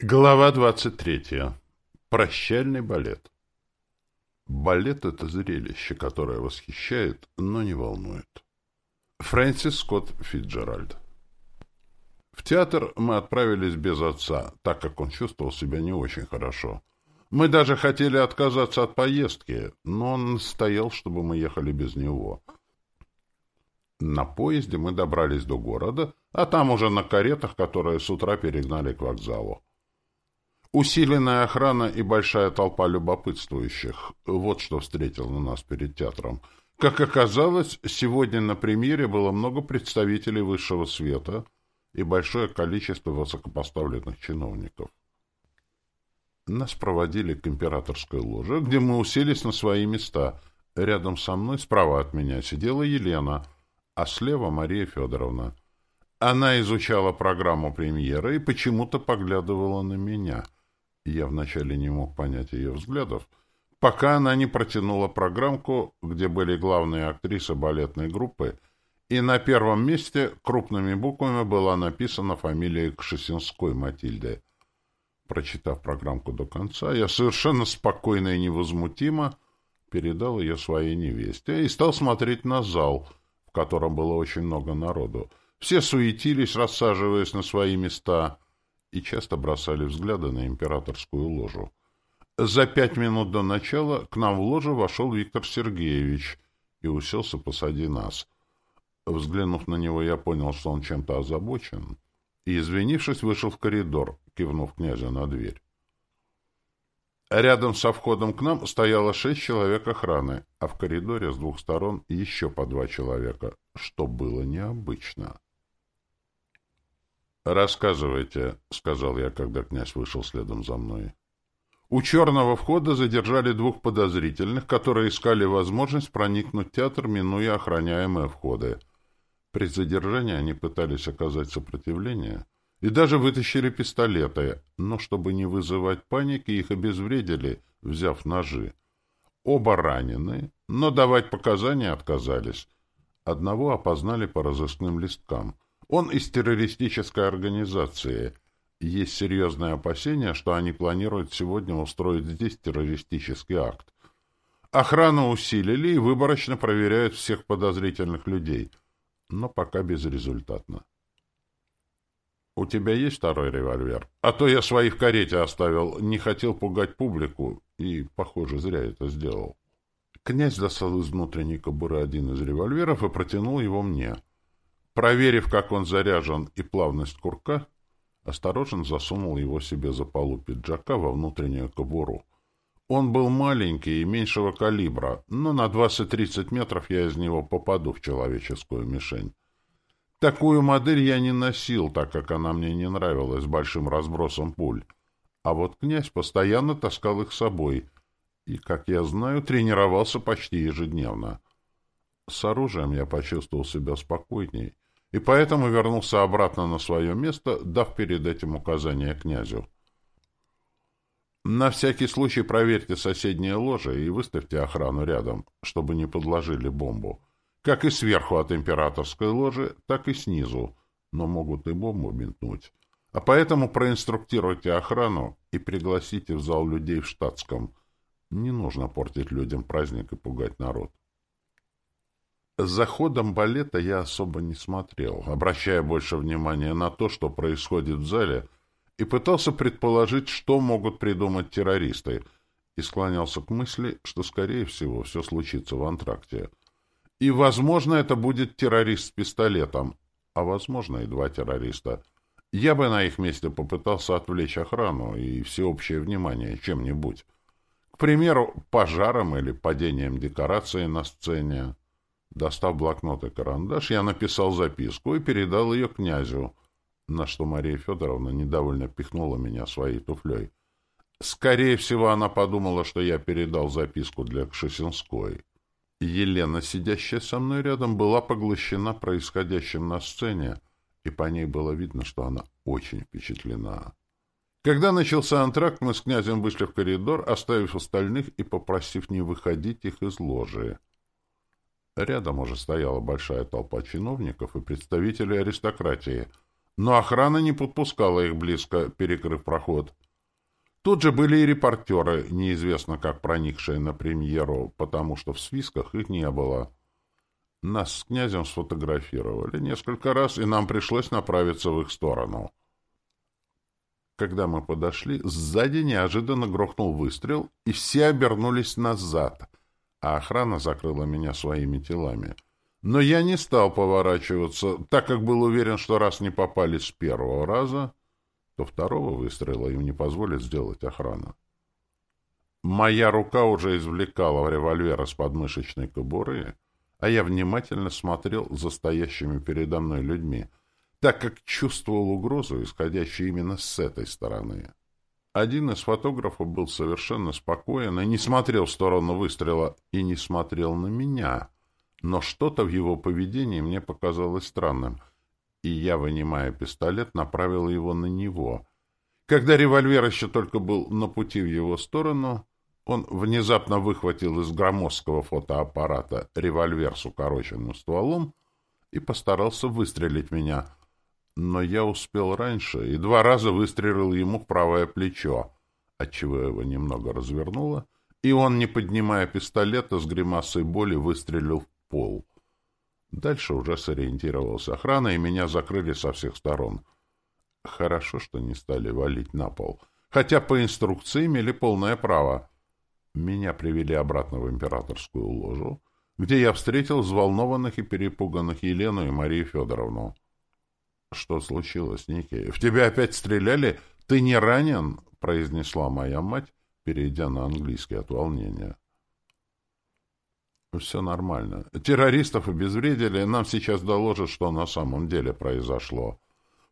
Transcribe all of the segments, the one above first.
Глава 23. Прощальный балет. Балет — это зрелище, которое восхищает, но не волнует. Фрэнсис Скотт Фитджеральд. В театр мы отправились без отца, так как он чувствовал себя не очень хорошо. Мы даже хотели отказаться от поездки, но он стоял, чтобы мы ехали без него. На поезде мы добрались до города, а там уже на каретах, которые с утра перегнали к вокзалу. Усиленная охрана и большая толпа любопытствующих. Вот что встретило нас перед театром. Как оказалось, сегодня на премьере было много представителей высшего света и большое количество высокопоставленных чиновников. Нас проводили к императорской ложе, где мы уселись на свои места. Рядом со мной, справа от меня, сидела Елена, а слева Мария Федоровна. Она изучала программу премьеры и почему-то поглядывала на меня — я вначале не мог понять ее взглядов, пока она не протянула программку, где были главные актрисы балетной группы, и на первом месте крупными буквами была написана фамилия Кшесинской Матильды. Прочитав программку до конца, я совершенно спокойно и невозмутимо передал ее своей невесте и стал смотреть на зал, в котором было очень много народу. Все суетились, рассаживаясь на свои места — и часто бросали взгляды на императорскую ложу. За пять минут до начала к нам в ложу вошел Виктор Сергеевич и уселся посади нас. Взглянув на него, я понял, что он чем-то озабочен, и, извинившись, вышел в коридор, кивнув князя на дверь. Рядом со входом к нам стояло шесть человек охраны, а в коридоре с двух сторон еще по два человека, что было необычно. «Рассказывайте», — сказал я, когда князь вышел следом за мной. У черного входа задержали двух подозрительных, которые искали возможность проникнуть в театр, минуя охраняемые входы. При задержании они пытались оказать сопротивление и даже вытащили пистолеты, но чтобы не вызывать паники, их обезвредили, взяв ножи. Оба ранены, но давать показания отказались. Одного опознали по разыскным листкам — он из террористической организации. Есть серьезное опасение, что они планируют сегодня устроить здесь террористический акт. Охрану усилили и выборочно проверяют всех подозрительных людей, но пока безрезультатно. «У тебя есть второй револьвер? А то я свои в карете оставил, не хотел пугать публику, и, похоже, зря это сделал». Князь достал из внутренней кобуры один из револьверов и протянул его мне — Проверив, как он заряжен и плавность курка, осторожно засунул его себе за полу пиджака во внутреннюю кобуру. Он был маленький и меньшего калибра, но на 20-30 метров я из него попаду в человеческую мишень. Такую модель я не носил, так как она мне не нравилась большим разбросом пуль. А вот князь постоянно таскал их с собой и, как я знаю, тренировался почти ежедневно. С оружием я почувствовал себя спокойней, и поэтому вернулся обратно на свое место, дав перед этим указание князю. На всякий случай проверьте соседние ложи и выставьте охрану рядом, чтобы не подложили бомбу. Как и сверху от императорской ложи, так и снизу, но могут и бомбу бинтнуть. А поэтому проинструктируйте охрану и пригласите в зал людей в штатском. Не нужно портить людям праздник и пугать народ. За ходом балета я особо не смотрел, обращая больше внимания на то, что происходит в зале, и пытался предположить, что могут придумать террористы, и склонялся к мысли, что, скорее всего, все случится в антракте. И, возможно, это будет террорист с пистолетом, а, возможно, и два террориста. Я бы на их месте попытался отвлечь охрану и всеобщее внимание чем-нибудь. К примеру, пожаром или падением декорации на сцене. Достав блокнот и карандаш, я написал записку и передал ее князю, на что Мария Федоровна недовольно пихнула меня своей туфлей. Скорее всего, она подумала, что я передал записку для Кшесинской. Елена, сидящая со мной рядом, была поглощена происходящим на сцене, и по ней было видно, что она очень впечатлена. Когда начался антракт, мы с князем вышли в коридор, оставив остальных и попросив не выходить их из ложи. Рядом уже стояла большая толпа чиновников и представителей аристократии, но охрана не подпускала их близко, перекрыв проход. Тут же были и репортеры, неизвестно как проникшие на премьеру, потому что в списках их не было. Нас с князем сфотографировали несколько раз, и нам пришлось направиться в их сторону. Когда мы подошли, сзади неожиданно грохнул выстрел, и все обернулись назад, а охрана закрыла меня своими телами. Но я не стал поворачиваться, так как был уверен, что раз не попали с первого раза, то второго выстрела им не позволит сделать охрана. Моя рука уже извлекала револьвер из подмышечной кобуры, а я внимательно смотрел за стоящими передо мной людьми, так как чувствовал угрозу, исходящую именно с этой стороны. Один из фотографов был совершенно спокоен и не смотрел в сторону выстрела, и не смотрел на меня. Но что-то в его поведении мне показалось странным — и я, вынимая пистолет, направил его на него. Когда револьвер еще только был на пути в его сторону, он внезапно выхватил из громоздкого фотоаппарата револьвер с укороченным стволом и постарался выстрелить меня. Но я успел раньше и два раза выстрелил ему в правое плечо, отчего его немного развернуло, и он, не поднимая пистолета, с гримасой боли выстрелил в пол. Дальше уже сориентировался охрана, и меня закрыли со всех сторон. Хорошо, что не стали валить на пол. Хотя по инструкции имели полное право. Меня привели обратно в императорскую ложу, где я встретил взволнованных и перепуганных Елену и Марию Федоровну. — Что случилось, Ники? В тебя опять стреляли? Ты не ранен? — произнесла моя мать, перейдя на английский от волнения. — все нормально. Террористов обезвредили, нам сейчас доложат, что на самом деле произошло.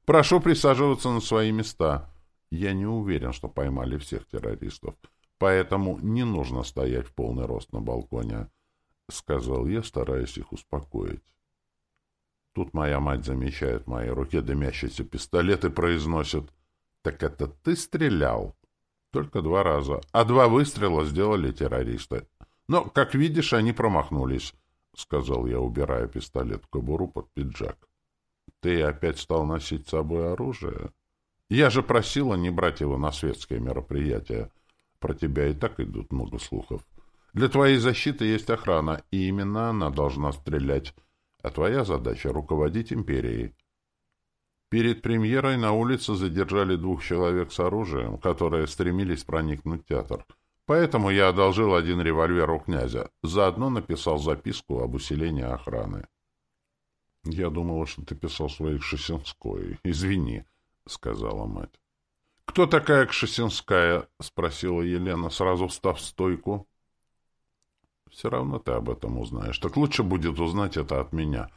Прошу присаживаться на свои места. Я не уверен, что поймали всех террористов, поэтому не нужно стоять в полный рост на балконе, — сказал я, стараясь их успокоить. Тут моя мать замечает в моей руке дымящийся пистолет и произносит, «Так это ты стрелял?» Только два раза, а два выстрела сделали террористы. Но, как видишь, они промахнулись, — сказал я, убирая пистолет в кобуру под пиджак. — Ты опять стал носить с собой оружие? Я же просила не брать его на светские мероприятия. Про тебя и так идут много слухов. Для твоей защиты есть охрана, и именно она должна стрелять, а твоя задача — руководить империей. Перед премьерой на улице задержали двух человек с оружием, которые стремились проникнуть в театр — Поэтому я одолжил один револьвер у князя. Заодно написал записку об усилении охраны. — Я думала, что ты писал своей Кшесинской. Извини, — сказала мать. — Кто такая Кшесинская? — спросила Елена, сразу встав в стойку. — Все равно ты об этом узнаешь. Так лучше будет узнать это от меня.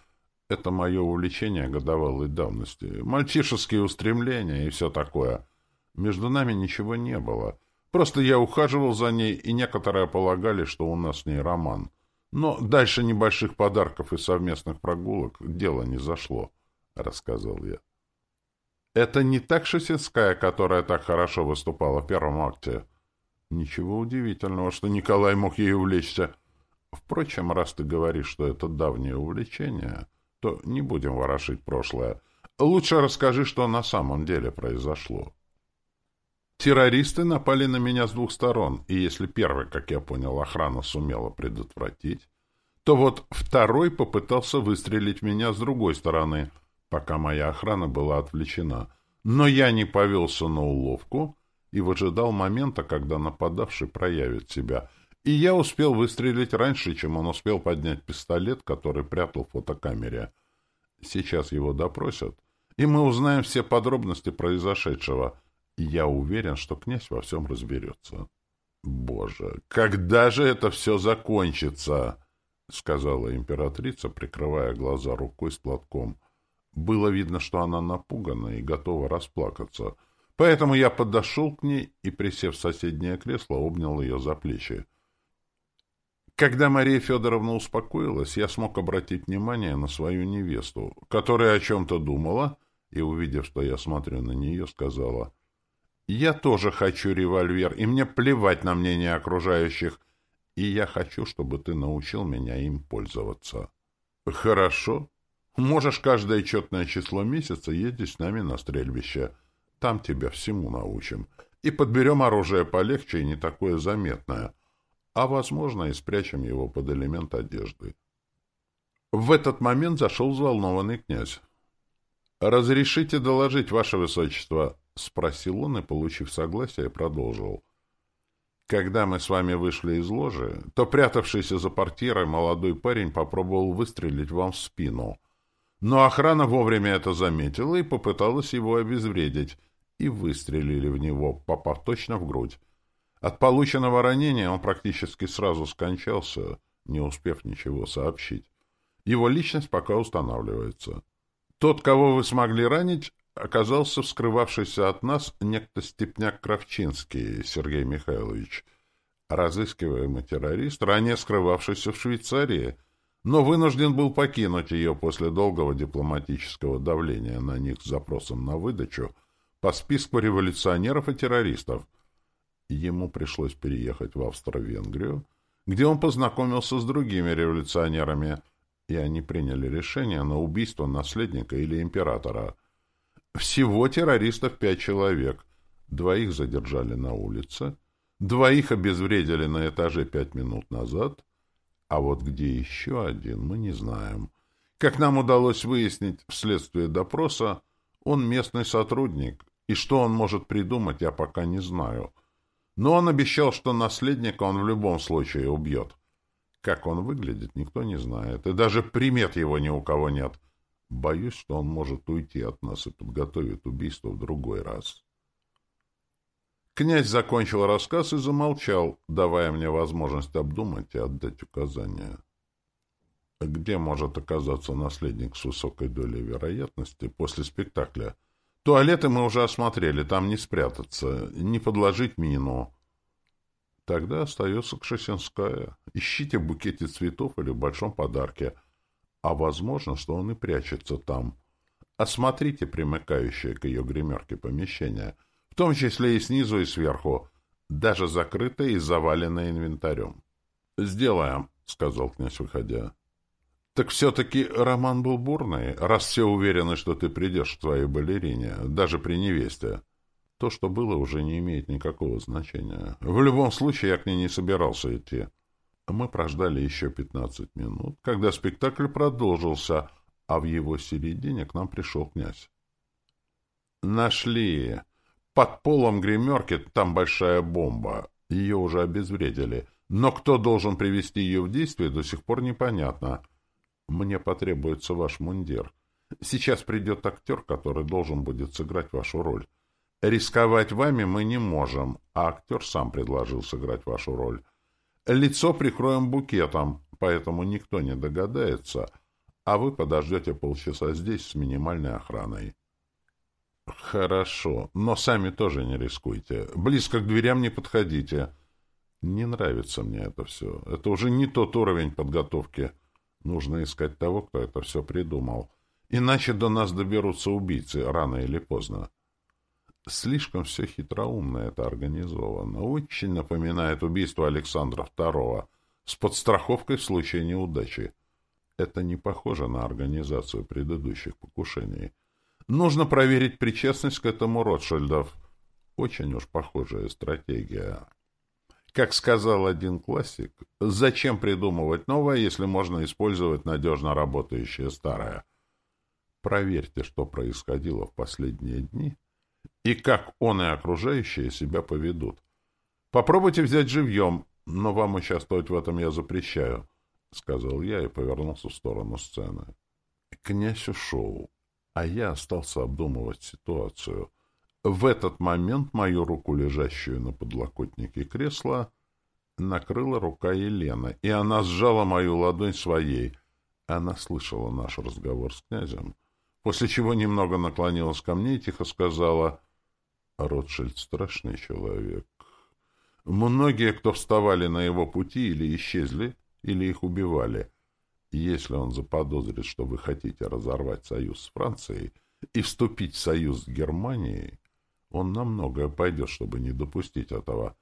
Это мое увлечение годовалой давности. Мальчишеские устремления и все такое. Между нами ничего не было. — Просто я ухаживал за ней, и некоторые полагали, что у нас с ней роман. Но дальше небольших подарков и совместных прогулок дело не зашло, — рассказал я. Это не так Шосинская, которая так хорошо выступала в первом акте. Ничего удивительного, что Николай мог ей увлечься. Впрочем, раз ты говоришь, что это давнее увлечение, то не будем ворошить прошлое. Лучше расскажи, что на самом деле произошло. Террористы напали на меня с двух сторон, и если первый, как я понял, охрана сумела предотвратить, то вот второй попытался выстрелить меня с другой стороны, пока моя охрана была отвлечена. Но я не повелся на уловку и выжидал момента, когда нападавший проявит себя. И я успел выстрелить раньше, чем он успел поднять пистолет, который прятал в фотокамере. Сейчас его допросят, и мы узнаем все подробности произошедшего — я уверен, что князь во всем разберется. — Боже, когда же это все закончится? — сказала императрица, прикрывая глаза рукой с платком. Было видно, что она напугана и готова расплакаться. Поэтому я подошел к ней и, присев в соседнее кресло, обнял ее за плечи. Когда Мария Федоровна успокоилась, я смог обратить внимание на свою невесту, которая о чем-то думала, и, увидев, что я смотрю на нее, сказала — я тоже хочу револьвер, и мне плевать на мнение окружающих. И я хочу, чтобы ты научил меня им пользоваться. Хорошо. Можешь каждое четное число месяца ездить с нами на стрельбище. Там тебя всему научим. И подберем оружие полегче и не такое заметное. А, возможно, и спрячем его под элемент одежды. В этот момент зашел взволнованный князь. «Разрешите доложить, ваше высочество?» — спросил он и, получив согласие, продолжил. «Когда мы с вами вышли из ложи, то прятавшийся за портьерой молодой парень попробовал выстрелить вам в спину. Но охрана вовремя это заметила и попыталась его обезвредить, и выстрелили в него, попав точно в грудь. От полученного ранения он практически сразу скончался, не успев ничего сообщить. Его личность пока устанавливается. Тот, кого вы смогли ранить, оказался вскрывавшийся от нас некто Степняк Кравчинский Сергей Михайлович, разыскиваемый террорист, ранее скрывавшийся в Швейцарии, но вынужден был покинуть ее после долгого дипломатического давления на них с запросом на выдачу по списку революционеров и террористов. Ему пришлось переехать в Австро-Венгрию, где он познакомился с другими революционерами, и они приняли решение на убийство наследника или императора – всего террористов пять человек. Двоих задержали на улице, двоих обезвредили на этаже пять минут назад, а вот где еще один, мы не знаем. Как нам удалось выяснить вследствие допроса, он местный сотрудник, и что он может придумать, я пока не знаю. Но он обещал, что наследника он в любом случае убьет. Как он выглядит, никто не знает, и даже примет его ни у кого нет. Боюсь, что он может уйти от нас и подготовит убийство в другой раз. Князь закончил рассказ и замолчал, давая мне возможность обдумать и отдать указания. Где может оказаться наследник с высокой долей вероятности после спектакля? Туалеты мы уже осмотрели, там не спрятаться, не подложить мину. Тогда остается Кшесинская. Ищите в букете цветов или в большом подарке — а возможно, что он и прячется там. Осмотрите примыкающее к ее гримерке помещение, в том числе и снизу, и сверху, даже закрытое и заваленное инвентарем. — Сделаем, — сказал князь, выходя. — Так все-таки роман был бурный, раз все уверены, что ты придешь к твоей балерине, даже при невесте. То, что было, уже не имеет никакого значения. В любом случае, я к ней не собирался идти. Мы прождали еще пятнадцать минут, когда спектакль продолжился, а в его середине к нам пришел князь. «Нашли! Под полом гримерки там большая бомба. Ее уже обезвредили. Но кто должен привести ее в действие, до сих пор непонятно. Мне потребуется ваш мундир. Сейчас придет актер, который должен будет сыграть вашу роль. Рисковать вами мы не можем, а актер сам предложил сыграть вашу роль». Лицо прикроем букетом, поэтому никто не догадается, а вы подождете полчаса здесь с минимальной охраной. Хорошо, но сами тоже не рискуйте. Близко к дверям не подходите. Не нравится мне это все. Это уже не тот уровень подготовки. Нужно искать того, кто это все придумал. Иначе до нас доберутся убийцы рано или поздно. Слишком все хитроумно это организовано. Очень напоминает убийство Александра II с подстраховкой в случае неудачи. Это не похоже на организацию предыдущих покушений. Нужно проверить причастность к этому Ротшильдов. Очень уж похожая стратегия. Как сказал один классик, зачем придумывать новое, если можно использовать надежно работающее старое? Проверьте, что происходило в последние дни, и как он и окружающие себя поведут. Попробуйте взять живьем, но вам участвовать в этом я запрещаю, — сказал я и повернулся в сторону сцены. Князь ушел, а я остался обдумывать ситуацию. В этот момент мою руку, лежащую на подлокотнике кресла, накрыла рука Елены, и она сжала мою ладонь своей. Она слышала наш разговор с князем, после чего немного наклонилась ко мне и тихо сказала — Ротшильд страшный человек. Многие, кто вставали на его пути, или исчезли, или их убивали. Если он заподозрит, что вы хотите разорвать союз с Францией и вступить в союз с Германией, он на многое пойдет, чтобы не допустить этого.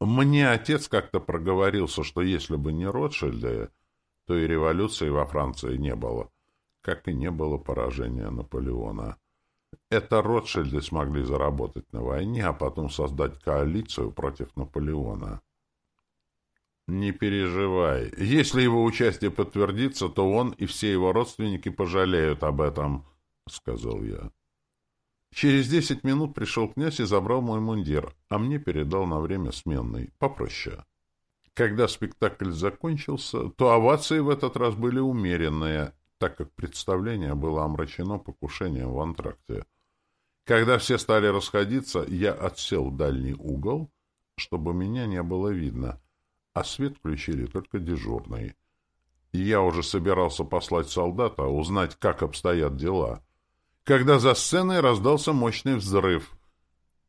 Мне отец как-то проговорился, что если бы не Ротшильды, то и революции во Франции не было. как и не было поражения Наполеона. Это Ротшильды смогли заработать на войне, а потом создать коалицию против Наполеона. Не переживай. Если его участие подтвердится, то он и все его родственники пожалеют об этом, — сказал я. Через десять минут пришел князь и забрал мой мундир, а мне передал на время сменный, попроще. Когда спектакль закончился, то овации в этот раз были умеренные, так как представление было омрачено покушением в антракте. Когда все стали расходиться, я отсел в дальний угол, чтобы меня не было видно, а свет включили только дежурный. Я уже собирался послать солдата, узнать, как обстоят дела, когда за сценой раздался мощный взрыв,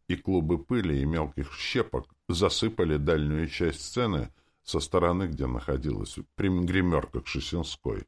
и клубы пыли и мелких щепок засыпали дальнюю часть сцены со стороны, где находилась гримерка Кшесинской.